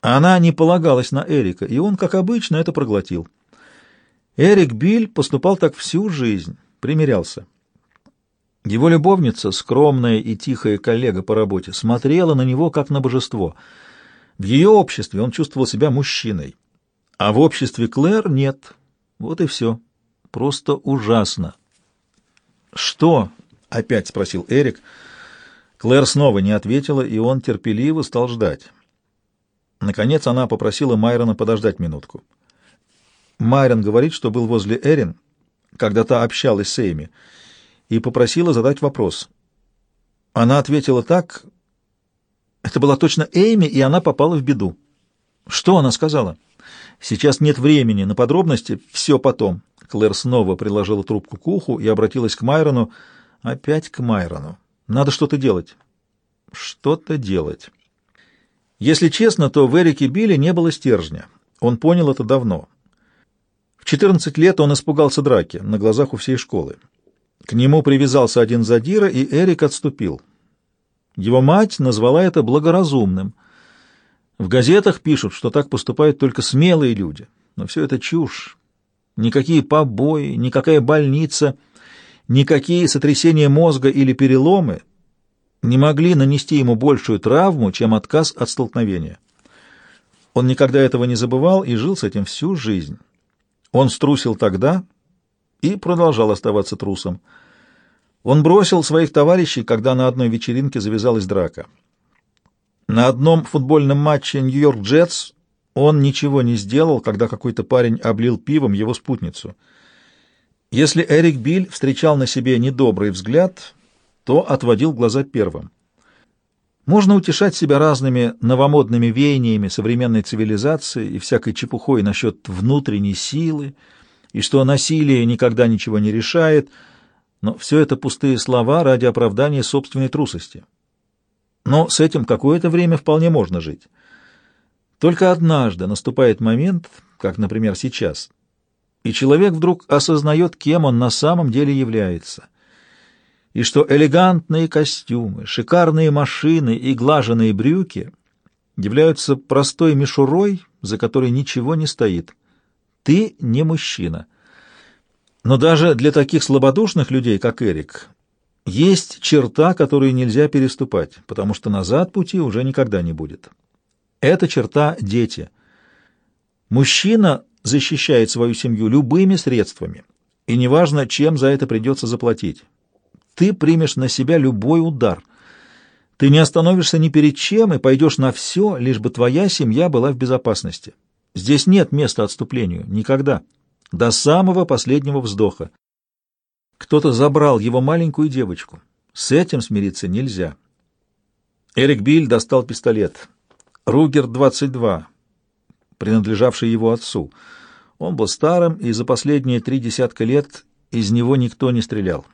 Она не полагалась на Эрика, и он, как обычно, это проглотил. Эрик Биль поступал так всю жизнь, примирялся. Его любовница, скромная и тихая коллега по работе, смотрела на него как на божество. В ее обществе он чувствовал себя мужчиной, а в обществе Клэр нет. Вот и все. Просто ужасно. «Что?» — опять спросил Эрик. Клэр снова не ответила, и он терпеливо стал ждать. Наконец она попросила Майрона подождать минутку. Майрон говорит, что был возле Эрин, когда та общалась с Эйми, и попросила задать вопрос. Она ответила так... Это была точно Эйми, и она попала в беду. Что она сказала? Сейчас нет времени на подробности, все потом. Клэр снова приложила трубку к уху и обратилась к Майрону. Опять к Майрону. Надо что-то делать. Что-то делать. Если честно, то в Эрике Билли не было стержня. Он понял это давно. В 14 лет он испугался драки на глазах у всей школы. К нему привязался один задира, и Эрик отступил. Его мать назвала это благоразумным. В газетах пишут, что так поступают только смелые люди. Но все это чушь. Никакие побои, никакая больница, никакие сотрясения мозга или переломы не могли нанести ему большую травму, чем отказ от столкновения. Он никогда этого не забывал и жил с этим всю жизнь. Он струсил тогда и продолжал оставаться трусом. Он бросил своих товарищей, когда на одной вечеринке завязалась драка. На одном футбольном матче Нью-Йорк Джетс он ничего не сделал, когда какой-то парень облил пивом его спутницу. Если Эрик Биль встречал на себе недобрый взгляд, то отводил глаза первым. Можно утешать себя разными новомодными веяниями современной цивилизации и всякой чепухой насчет внутренней силы, и что насилие никогда ничего не решает, но все это пустые слова ради оправдания собственной трусости. Но с этим какое-то время вполне можно жить. Только однажды наступает момент, как, например, сейчас, и человек вдруг осознает, кем он на самом деле является — и что элегантные костюмы, шикарные машины и глаженные брюки являются простой мишурой, за которой ничего не стоит. Ты не мужчина. Но даже для таких слабодушных людей, как Эрик, есть черта, которую нельзя переступать, потому что назад пути уже никогда не будет. Эта черта — дети. Мужчина защищает свою семью любыми средствами, и неважно, чем за это придется заплатить ты примешь на себя любой удар. Ты не остановишься ни перед чем и пойдешь на все, лишь бы твоя семья была в безопасности. Здесь нет места отступлению. Никогда. До самого последнего вздоха. Кто-то забрал его маленькую девочку. С этим смириться нельзя. Эрик Биль достал пистолет. Ругер-22, принадлежавший его отцу. Он был старым, и за последние три десятка лет из него никто не стрелял.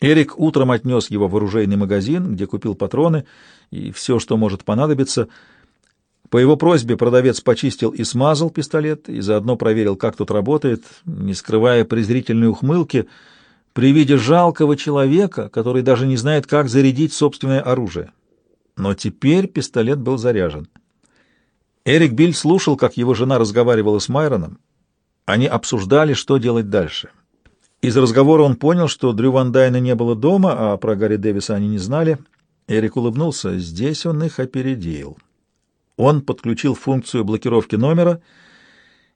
Эрик утром отнес его в оружейный магазин, где купил патроны и все, что может понадобиться. По его просьбе продавец почистил и смазал пистолет, и заодно проверил, как тут работает, не скрывая презрительной ухмылки при виде жалкого человека, который даже не знает, как зарядить собственное оружие. Но теперь пистолет был заряжен. Эрик Биль слушал, как его жена разговаривала с Майроном. Они обсуждали, что делать дальше. Из разговора он понял, что Дрю Ван Дайна не было дома, а про Гарри Дэвиса они не знали. Эрик улыбнулся. Здесь он их опередил. Он подключил функцию блокировки номера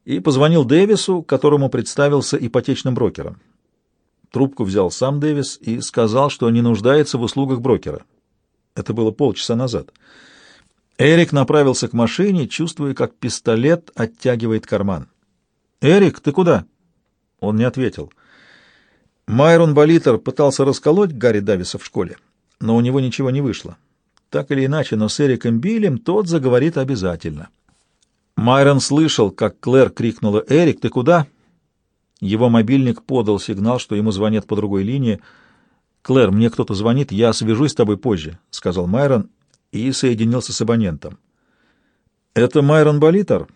и позвонил Дэвису, которому представился ипотечным брокером. Трубку взял сам Дэвис и сказал, что не нуждается в услугах брокера. Это было полчаса назад. Эрик направился к машине, чувствуя, как пистолет оттягивает карман. «Эрик, ты куда?» Он не ответил. Майрон Болитер пытался расколоть Гарри Дависа в школе, но у него ничего не вышло. Так или иначе, но с Эриком Биллем тот заговорит обязательно. Майрон слышал, как Клэр крикнула «Эрик, ты куда?» Его мобильник подал сигнал, что ему звонят по другой линии. «Клэр, мне кто-то звонит, я свяжусь с тобой позже», — сказал Майрон и соединился с абонентом. «Это Майрон Болитер?»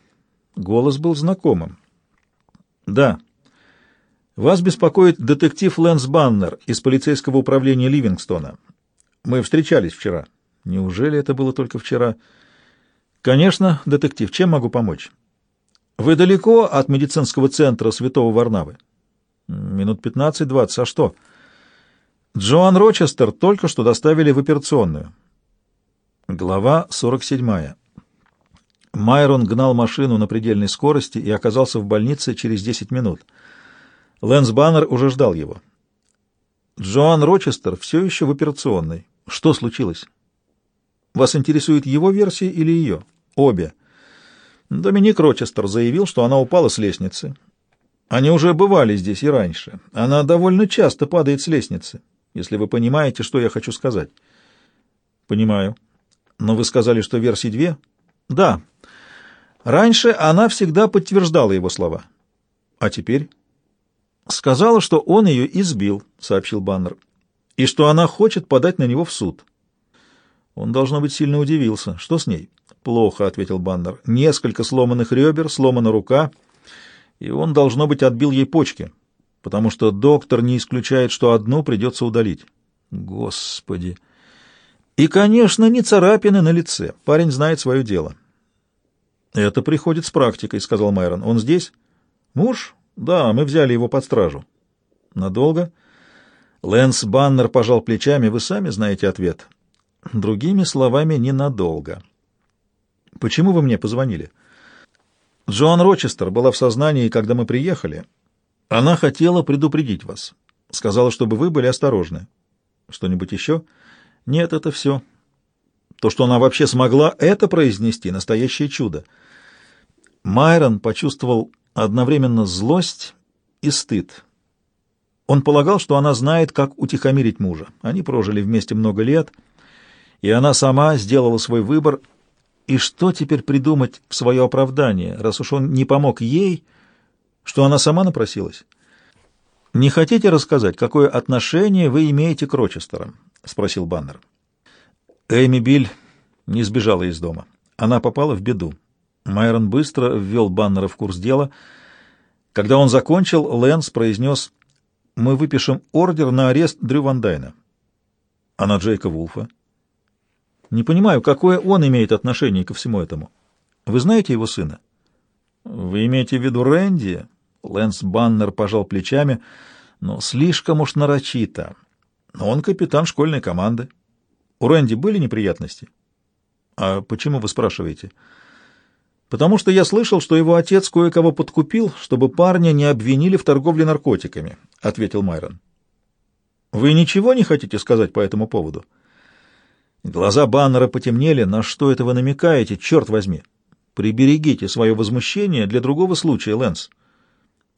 Голос был знакомым. «Да». Вас беспокоит детектив Лэнс Баннер из полицейского управления Ливингстона. Мы встречались вчера. Неужели это было только вчера? Конечно, детектив, чем могу помочь? Вы далеко от медицинского центра Святого Варнавы? Минут пятнадцать-двадцать. А что? Джоан Рочестер только что доставили в операционную. Глава сорок седьмая. Майрон гнал машину на предельной скорости и оказался в больнице через десять минут. Лэнс Баннер уже ждал его. Джоан Рочестер все еще в операционной. Что случилось? Вас интересует его версия или ее? Обе. Доминик Рочестер заявил, что она упала с лестницы. Они уже бывали здесь и раньше. Она довольно часто падает с лестницы, если вы понимаете, что я хочу сказать. Понимаю. Но вы сказали, что версии две? Да. Раньше она всегда подтверждала его слова. А теперь? Сказала, что он ее избил, сообщил Баннер, и что она хочет подать на него в суд. Он, должно быть, сильно удивился. Что с ней? Плохо, ответил Баннер. Несколько сломанных ребер, сломана рука, и он, должно быть, отбил ей почки, потому что доктор не исключает, что одну придется удалить. Господи! И, конечно, не царапины на лице. Парень знает свое дело. Это приходит с практикой, сказал Майрон. Он здесь? Муж? Да, мы взяли его под стражу. Надолго? Лэнс Баннер пожал плечами. Вы сами знаете ответ. Другими словами, ненадолго. Почему вы мне позвонили? Джоан Рочестер была в сознании, когда мы приехали. Она хотела предупредить вас. Сказала, чтобы вы были осторожны. Что-нибудь еще? Нет, это все. То, что она вообще смогла это произнести, настоящее чудо. Майрон почувствовал одновременно злость и стыд. Он полагал, что она знает, как утихомирить мужа. Они прожили вместе много лет, и она сама сделала свой выбор. И что теперь придумать в свое оправдание, раз уж он не помог ей, что она сама напросилась? «Не хотите рассказать, какое отношение вы имеете к Рочестерам?» — спросил Баннер. Эми Биль не сбежала из дома. Она попала в беду. Майрон быстро ввел Баннера в курс дела. Когда он закончил, Лэнс произнес, «Мы выпишем ордер на арест Дрю Ван Дайна». «А на Джейка Вулфа?» «Не понимаю, какое он имеет отношение ко всему этому. Вы знаете его сына?» «Вы имеете в виду Рэнди?» Лэнс Баннер пожал плечами, но слишком уж нарочито. Он капитан школьной команды. У Рэнди были неприятности? А почему вы спрашиваете?» Потому что я слышал, что его отец кое-кого подкупил, чтобы парня не обвинили в торговле наркотиками», — ответил Майрон. «Вы ничего не хотите сказать по этому поводу?» Глаза Баннера потемнели. «На что это вы намекаете, черт возьми?» «Приберегите свое возмущение для другого случая, Лэнс».